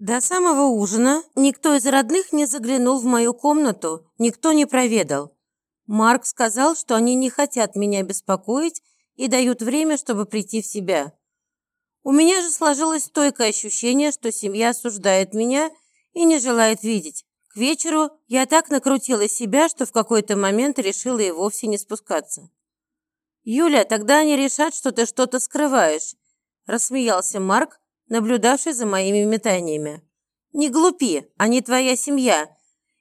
До самого ужина никто из родных не заглянул в мою комнату, никто не проведал. Марк сказал, что они не хотят меня беспокоить и дают время, чтобы прийти в себя. У меня же сложилось стойкое ощущение, что семья осуждает меня и не желает видеть. К вечеру я так накрутила себя, что в какой-то момент решила и вовсе не спускаться. «Юля, тогда они решат, что ты что-то скрываешь», – рассмеялся Марк, наблюдавший за моими метаниями. «Не глупи, они твоя семья.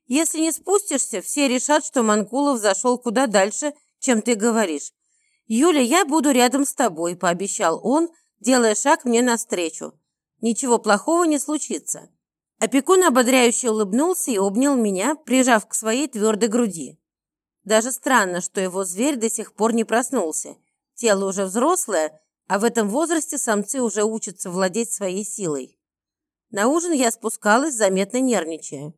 Если не спустишься, все решат, что Манкулов зашел куда дальше, чем ты говоришь. Юля, я буду рядом с тобой», – пообещал он, делая шаг мне навстречу. «Ничего плохого не случится». Опекун ободряюще улыбнулся и обнял меня, прижав к своей твердой груди. Даже странно, что его зверь до сих пор не проснулся. Тело уже взрослое, а в этом возрасте самцы уже учатся владеть своей силой. На ужин я спускалась, заметно нервничая.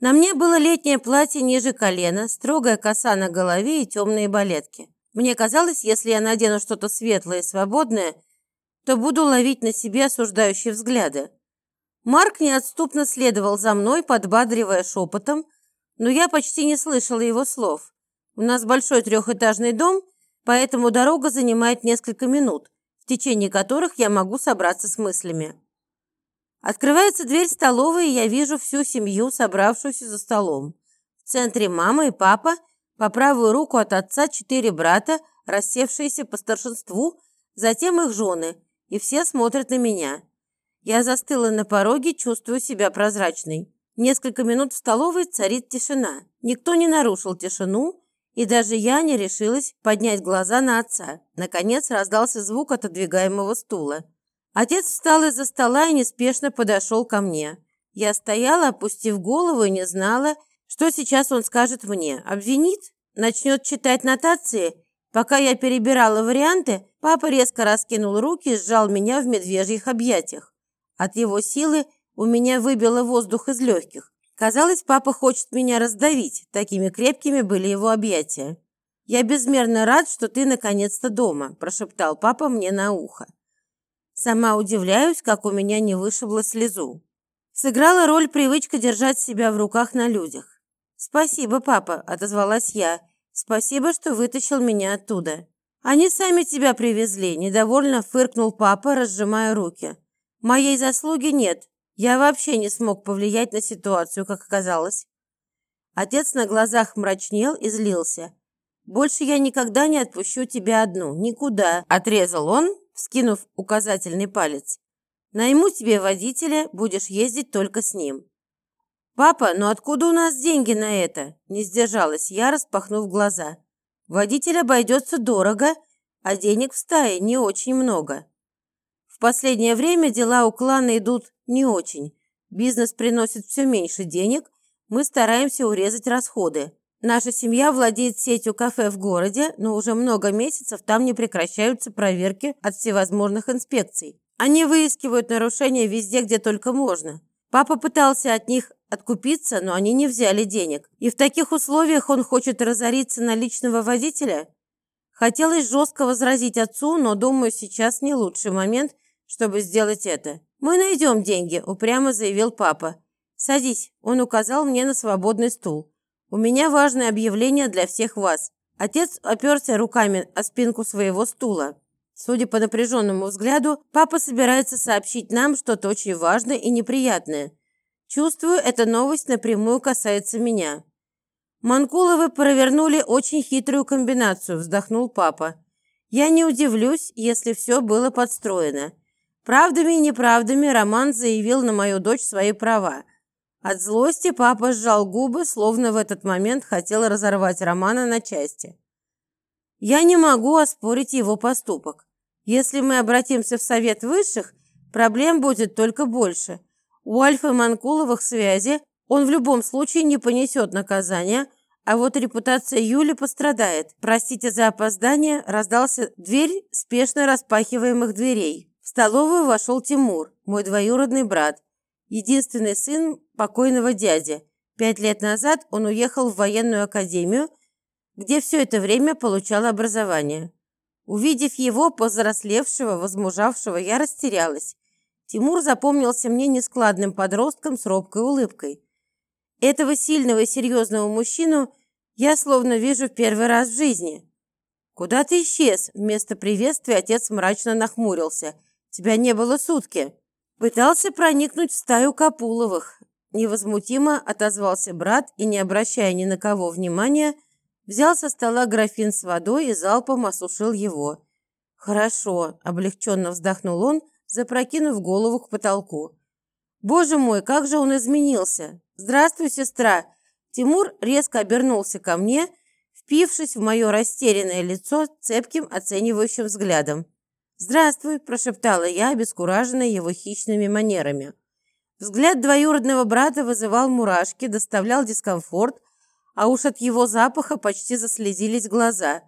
На мне было летнее платье ниже колена, строгая коса на голове и темные балетки. Мне казалось, если я надену что-то светлое и свободное, то буду ловить на себе осуждающие взгляды. Марк неотступно следовал за мной, подбадривая шепотом, но я почти не слышала его слов. У нас большой трехэтажный дом, поэтому дорога занимает несколько минут, в течение которых я могу собраться с мыслями. Открывается дверь столовой, и я вижу всю семью, собравшуюся за столом. В центре мама и папа, по правую руку от отца четыре брата, рассевшиеся по старшинству, затем их жены, и все смотрят на меня. Я застыла на пороге, чувствую себя прозрачной. Несколько минут в столовой царит тишина. Никто не нарушил тишину, и даже я не решилась поднять глаза на отца. Наконец раздался звук отодвигаемого стула. Отец встал из-за стола и неспешно подошел ко мне. Я стояла, опустив голову, и не знала, что сейчас он скажет мне. Обвинит? Начнет читать нотации? Пока я перебирала варианты, папа резко раскинул руки и сжал меня в медвежьих объятиях. От его силы у меня выбило воздух из легких. Казалось, папа хочет меня раздавить, такими крепкими были его объятия. «Я безмерно рад, что ты наконец-то дома», – прошептал папа мне на ухо. Сама удивляюсь, как у меня не вышибло слезу. Сыграла роль привычка держать себя в руках на людях. «Спасибо, папа», – отозвалась я. «Спасибо, что вытащил меня оттуда». «Они сами тебя привезли», – недовольно фыркнул папа, разжимая руки. Моей заслуги нет. Я вообще не смог повлиять на ситуацию, как оказалось. Отец на глазах мрачнел и злился. «Больше я никогда не отпущу тебя одну. Никуда!» – отрезал он, вскинув указательный палец. «Найму тебе водителя, будешь ездить только с ним». «Папа, ну откуда у нас деньги на это?» – не сдержалась я, распахнув глаза. «Водитель обойдется дорого, а денег в стае не очень много». В последнее время дела у клана идут не очень. Бизнес приносит все меньше денег, мы стараемся урезать расходы. Наша семья владеет сетью кафе в городе, но уже много месяцев там не прекращаются проверки от всевозможных инспекций. Они выискивают нарушения везде, где только можно. Папа пытался от них откупиться, но они не взяли денег. И в таких условиях он хочет разориться на личного водителя? Хотелось жестко возразить отцу, но, думаю, сейчас не лучший момент – чтобы сделать это. «Мы найдем деньги», – упрямо заявил папа. «Садись», – он указал мне на свободный стул. «У меня важное объявление для всех вас». Отец оперся руками о спинку своего стула. Судя по напряженному взгляду, папа собирается сообщить нам что-то очень важное и неприятное. Чувствую, эта новость напрямую касается меня. «Манкуловы провернули очень хитрую комбинацию», – вздохнул папа. «Я не удивлюсь, если все было подстроено. Правдами и неправдами Роман заявил на мою дочь свои права. От злости папа сжал губы, словно в этот момент хотел разорвать Романа на части. Я не могу оспорить его поступок. Если мы обратимся в Совет Высших, проблем будет только больше. У Альфы Манкуловых связи, он в любом случае не понесет наказания, а вот репутация Юли пострадает. Простите за опоздание, раздался дверь спешно распахиваемых дверей. Столовую вошел Тимур, мой двоюродный брат, единственный сын покойного дяди. Пять лет назад он уехал в военную академию, где все это время получал образование. Увидев его, повзрослевшего, возмужавшего, я растерялась. Тимур запомнился мне нескладным подростком с робкой улыбкой. Этого сильного и серьезного мужчину я словно вижу в первый раз в жизни. «Куда ты исчез?» Вместо приветствия отец мрачно нахмурился. «Тебя не было сутки». Пытался проникнуть в стаю Капуловых. Невозмутимо отозвался брат и, не обращая ни на кого внимания, взял со стола графин с водой и залпом осушил его. «Хорошо», – облегченно вздохнул он, запрокинув голову к потолку. «Боже мой, как же он изменился! Здравствуй, сестра!» Тимур резко обернулся ко мне, впившись в мое растерянное лицо цепким оценивающим взглядом. «Здравствуй», – прошептала я, обескураженная его хищными манерами. Взгляд двоюродного брата вызывал мурашки, доставлял дискомфорт, а уж от его запаха почти заслезились глаза.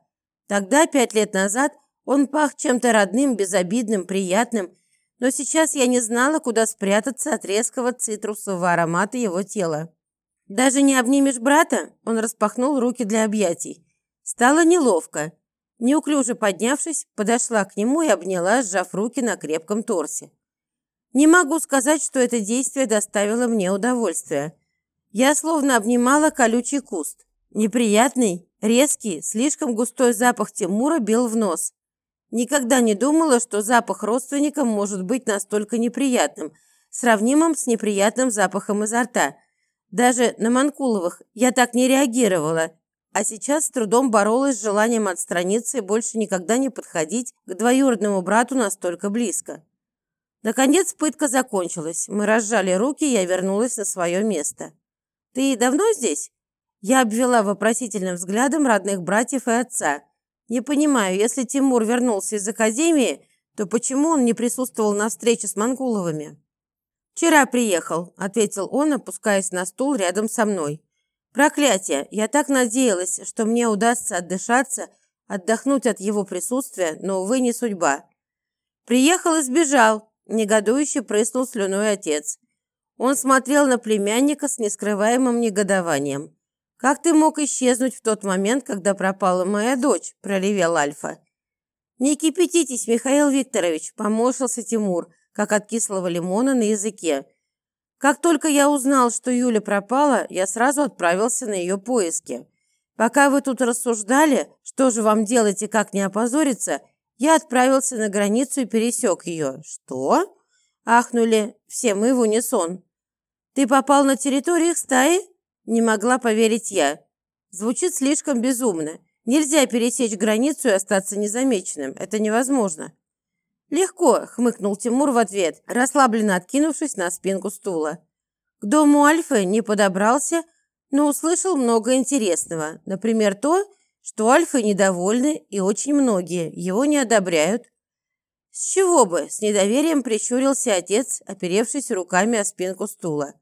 Тогда, пять лет назад, он пах чем-то родным, безобидным, приятным, но сейчас я не знала, куда спрятаться от резкого цитрусового аромата его тела. «Даже не обнимешь брата?» Он распахнул руки для объятий. Стало неловко. Неуклюже поднявшись, подошла к нему и обняла, сжав руки на крепком торсе. Не могу сказать, что это действие доставило мне удовольствие. Я словно обнимала колючий куст. Неприятный, резкий, слишком густой запах Тимура бил в нос. Никогда не думала, что запах родственника может быть настолько неприятным, сравнимым с неприятным запахом изо рта. Даже на Манкуловых я так не реагировала, а сейчас с трудом боролась с желанием отстраниться и больше никогда не подходить к двоюродному брату настолько близко. Наконец пытка закончилась. Мы разжали руки, я вернулась на свое место. «Ты давно здесь?» Я обвела вопросительным взглядом родных братьев и отца – не понимаю, если Тимур вернулся из академии, то почему он не присутствовал на встрече с Манкуловыми? «Вчера приехал», – ответил он, опускаясь на стул рядом со мной. «Проклятие! Я так надеялась, что мне удастся отдышаться, отдохнуть от его присутствия, но, увы, не судьба». «Приехал и сбежал», – негодующе прыснул слюной отец. Он смотрел на племянника с нескрываемым негодованием. «Как ты мог исчезнуть в тот момент, когда пропала моя дочь?» – проревел Альфа. «Не кипятитесь, Михаил Викторович», – поморщился Тимур, как от кислого лимона на языке. «Как только я узнал, что Юля пропала, я сразу отправился на ее поиски. Пока вы тут рассуждали, что же вам делать и как не опозориться, я отправился на границу и пересек ее». «Что?» – ахнули все мы в унисон. «Ты попал на территорию их стаи?» Не могла поверить я. Звучит слишком безумно. Нельзя пересечь границу и остаться незамеченным. Это невозможно. «Легко», — хмыкнул Тимур в ответ, расслабленно откинувшись на спинку стула. К дому Альфы не подобрался, но услышал много интересного. Например, то, что Альфы недовольны, и очень многие его не одобряют. «С чего бы?» – с недоверием прищурился отец, оперевшись руками о спинку стула.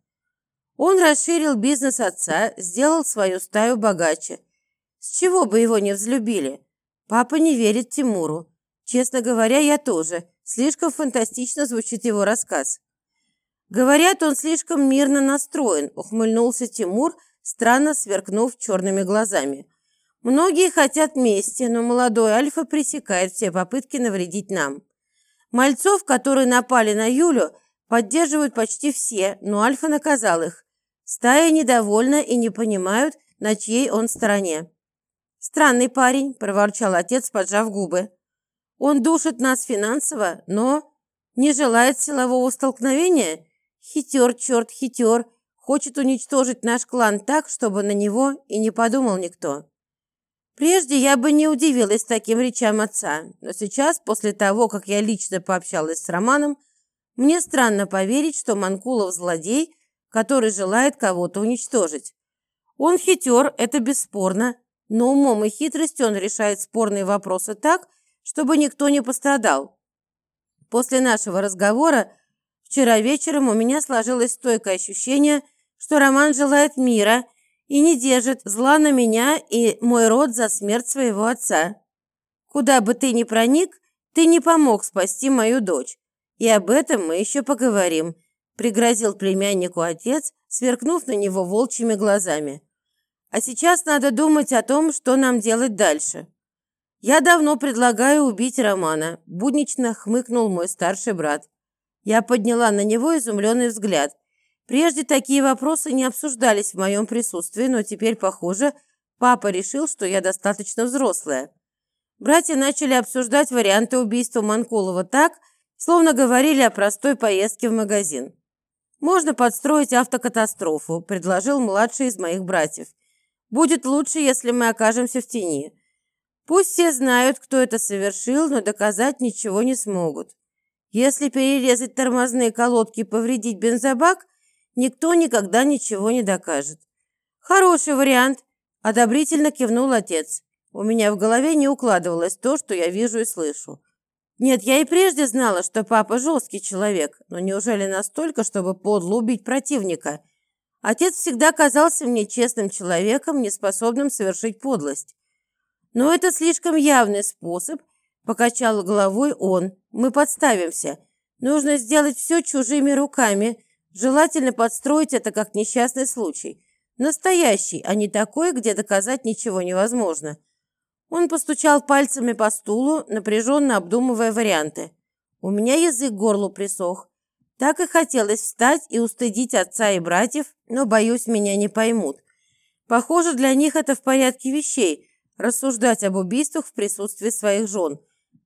Он расширил бизнес отца, сделал свою стаю богаче. С чего бы его не взлюбили? Папа не верит Тимуру. Честно говоря, я тоже. Слишком фантастично звучит его рассказ. Говорят, он слишком мирно настроен, ухмыльнулся Тимур, странно сверкнув черными глазами. Многие хотят мести, но молодой Альфа пресекает все попытки навредить нам. Мальцов, которые напали на Юлю, поддерживают почти все, но Альфа наказал их. Стая недовольна и не понимают, на чьей он стороне. «Странный парень», – проворчал отец, поджав губы. «Он душит нас финансово, но не желает силового столкновения? Хитер, черт, хитер, хочет уничтожить наш клан так, чтобы на него и не подумал никто». Прежде я бы не удивилась таким речам отца, но сейчас, после того, как я лично пообщалась с Романом, мне странно поверить, что Манкулов злодей – который желает кого-то уничтожить. Он хитер, это бесспорно, но умом и хитростью он решает спорные вопросы так, чтобы никто не пострадал. После нашего разговора вчера вечером у меня сложилось стойкое ощущение, что Роман желает мира и не держит зла на меня и мой род за смерть своего отца. Куда бы ты ни проник, ты не помог спасти мою дочь. И об этом мы еще поговорим пригрозил племяннику отец, сверкнув на него волчьими глазами. А сейчас надо думать о том, что нам делать дальше. Я давно предлагаю убить Романа, буднично хмыкнул мой старший брат. Я подняла на него изумленный взгляд. Прежде такие вопросы не обсуждались в моем присутствии, но теперь, похоже, папа решил, что я достаточно взрослая. Братья начали обсуждать варианты убийства Манкулова так, словно говорили о простой поездке в магазин. «Можно подстроить автокатастрофу», – предложил младший из моих братьев. «Будет лучше, если мы окажемся в тени. Пусть все знают, кто это совершил, но доказать ничего не смогут. Если перерезать тормозные колодки и повредить бензобак, никто никогда ничего не докажет». «Хороший вариант», – одобрительно кивнул отец. У меня в голове не укладывалось то, что я вижу и слышу. Нет, я и прежде знала, что папа жесткий человек, но неужели настолько, чтобы подло убить противника? Отец всегда казался мне честным человеком, неспособным совершить подлость. Но это слишком явный способ, покачал головой он. Мы подставимся. Нужно сделать все чужими руками, желательно подстроить это как несчастный случай. Настоящий, а не такой, где доказать ничего невозможно. Он постучал пальцами по стулу, напряженно обдумывая варианты. У меня язык горлу присох. Так и хотелось встать и устыдить отца и братьев, но, боюсь, меня не поймут. Похоже, для них это в порядке вещей – рассуждать об убийствах в присутствии своих жен.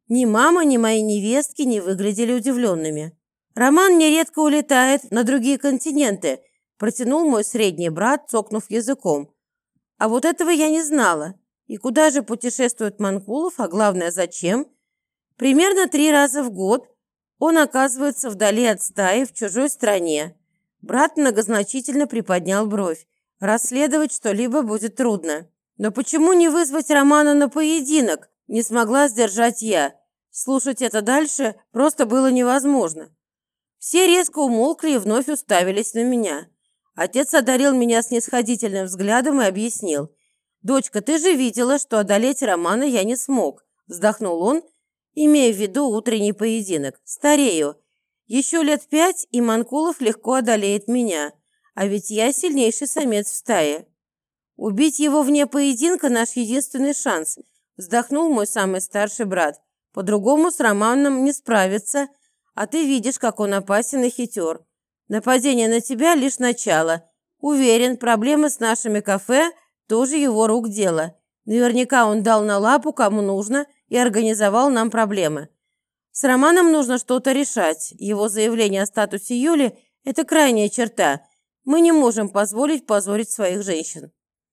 Ни мама, ни мои невестки не выглядели удивленными. «Роман нередко улетает на другие континенты», – протянул мой средний брат, цокнув языком. «А вот этого я не знала. И куда же путешествует Манкулов, а главное, зачем? Примерно три раза в год он оказывается вдали от стаи в чужой стране. Брат многозначительно приподнял бровь. Расследовать что-либо будет трудно. Но почему не вызвать Романа на поединок? Не смогла сдержать я. Слушать это дальше просто было невозможно. Все резко умолкли и вновь уставились на меня. Отец одарил меня снисходительным взглядом и объяснил. «Дочка, ты же видела, что одолеть Романа я не смог», – вздохнул он, имея в виду утренний поединок. «Старею. Еще лет пять, и Манкулов легко одолеет меня, а ведь я сильнейший самец в стае. Убить его вне поединка – наш единственный шанс», – вздохнул мой самый старший брат. «По-другому с Романом не справиться, а ты видишь, как он опасен и хитер. Нападение на тебя – лишь начало. Уверен, проблемы с нашими кафе – тоже его рук дело. Наверняка он дал на лапу, кому нужно, и организовал нам проблемы. С Романом нужно что-то решать. Его заявление о статусе Юли – это крайняя черта. Мы не можем позволить позорить своих женщин.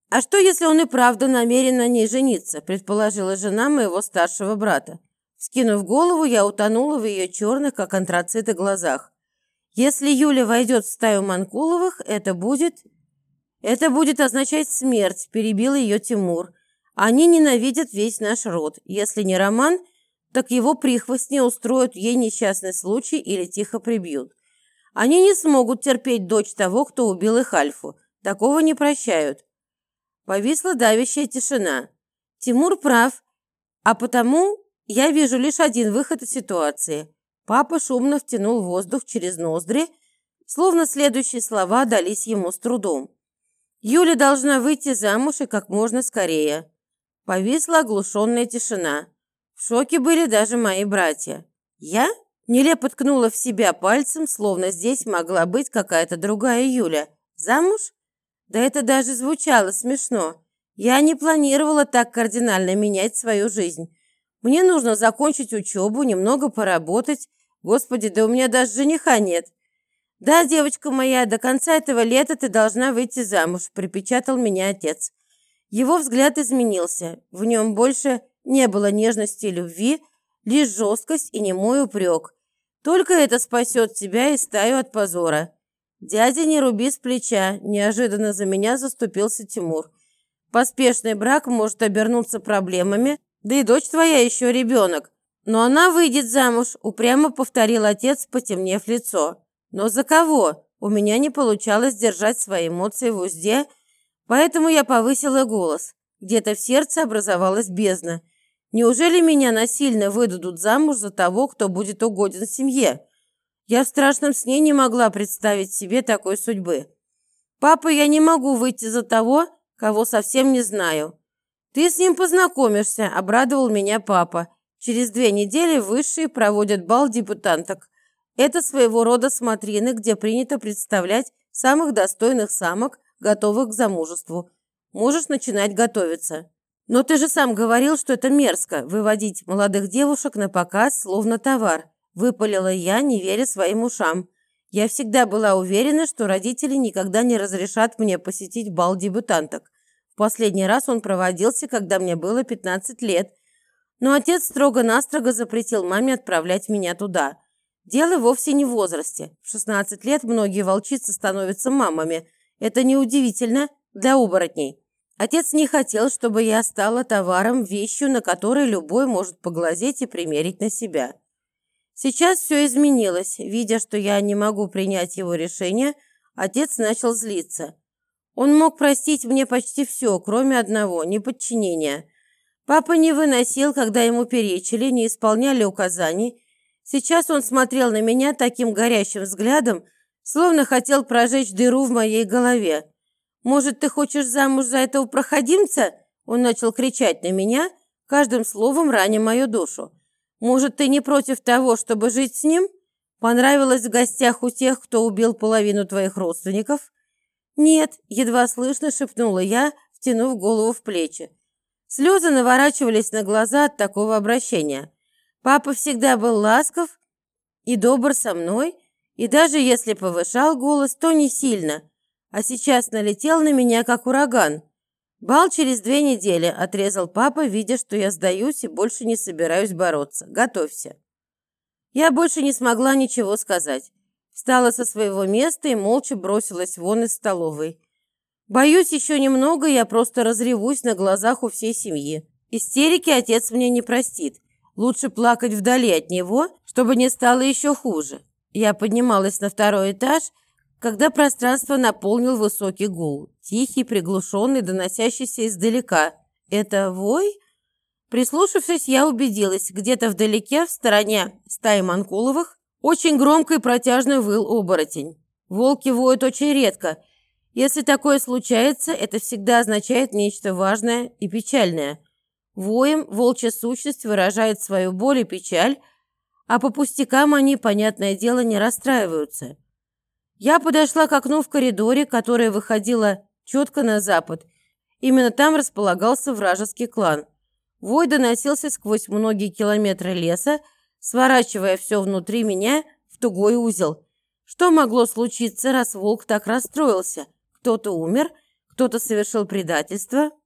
«А что, если он и правда намерен на ней жениться?» – предположила жена моего старшего брата. Скинув голову, я утонула в ее черных, как антрациты, глазах. «Если Юля войдет в стаю Манкуловых, это будет «Это будет означать смерть», – перебил ее Тимур. «Они ненавидят весь наш род. Если не Роман, так его прихвостни устроят ей несчастный случай или тихо прибьют. Они не смогут терпеть дочь того, кто убил их Альфу. Такого не прощают». Повисла давящая тишина. Тимур прав, а потому я вижу лишь один выход из ситуации. Папа шумно втянул воздух через ноздри, словно следующие слова дались ему с трудом. Юля должна выйти замуж и как можно скорее. Повисла оглушенная тишина. В шоке были даже мои братья. Я нелепо ткнула в себя пальцем, словно здесь могла быть какая-то другая Юля. Замуж? Да это даже звучало смешно. Я не планировала так кардинально менять свою жизнь. Мне нужно закончить учебу, немного поработать. Господи, да у меня даже жениха нет. «Да, девочка моя, до конца этого лета ты должна выйти замуж», – припечатал меня отец. Его взгляд изменился. В нем больше не было нежности и любви, лишь жесткость и немой упрек. Только это спасет тебя и стаю от позора. «Дядя, не руби с плеча», – неожиданно за меня заступился Тимур. «Поспешный брак может обернуться проблемами, да и дочь твоя еще ребенок. Но она выйдет замуж», – упрямо повторил отец, потемнев лицо. Но за кого? У меня не получалось держать свои эмоции в узде, поэтому я повысила голос. Где-то в сердце образовалась бездна. Неужели меня насильно выдадут замуж за того, кто будет угоден семье? Я в страшном сне не могла представить себе такой судьбы. «Папа, я не могу выйти за того, кого совсем не знаю». «Ты с ним познакомишься», – обрадовал меня папа. «Через две недели высшие проводят бал дебютанток. Это своего рода смотрины, где принято представлять самых достойных самок, готовых к замужеству. Можешь начинать готовиться. Но ты же сам говорил, что это мерзко – выводить молодых девушек на показ, словно товар. Выпалила я, не веря своим ушам. Я всегда была уверена, что родители никогда не разрешат мне посетить бал дебютанток. В последний раз он проводился, когда мне было 15 лет. Но отец строго-настрого запретил маме отправлять меня туда. Дело вовсе не в возрасте. В 16 лет многие волчицы становятся мамами. Это неудивительно для оборотней. Отец не хотел, чтобы я стала товаром, вещью, на которой любой может поглазеть и примерить на себя. Сейчас все изменилось. Видя, что я не могу принять его решение, отец начал злиться. Он мог простить мне почти все, кроме одного – неподчинения. Папа не выносил, когда ему перечили, не исполняли указаний – Сейчас он смотрел на меня таким горящим взглядом, словно хотел прожечь дыру в моей голове. «Может, ты хочешь замуж за этого проходимца?» Он начал кричать на меня, каждым словом раня мою душу. «Может, ты не против того, чтобы жить с ним? Понравилось в гостях у тех, кто убил половину твоих родственников?» «Нет», – едва слышно шепнула я, втянув голову в плечи. Слезы наворачивались на глаза от такого обращения. Папа всегда был ласков и добр со мной, и даже если повышал голос, то не сильно, а сейчас налетел на меня, как ураган. «Бал через две недели», – отрезал папа, видя, что я сдаюсь и больше не собираюсь бороться. «Готовься». Я больше не смогла ничего сказать. Встала со своего места и молча бросилась вон из столовой. Боюсь, еще немного я просто разревусь на глазах у всей семьи. Истерики отец мне не простит. Лучше плакать вдали от него, чтобы не стало еще хуже. Я поднималась на второй этаж, когда пространство наполнил высокий гул, тихий, приглушенный, доносящийся издалека. Это вой? Прислушавшись, я убедилась, где-то вдалеке, в стороне стаи Манкуловых, очень громко и протяжно выл оборотень. Волки воют очень редко. Если такое случается, это всегда означает нечто важное и печальное – Воем волчья сущность выражает свою боль и печаль, а по пустякам они, понятное дело, не расстраиваются. Я подошла к окну в коридоре, которое выходило четко на запад. Именно там располагался вражеский клан. Вой доносился сквозь многие километры леса, сворачивая все внутри меня в тугой узел. Что могло случиться, раз волк так расстроился? Кто-то умер, кто-то совершил предательство –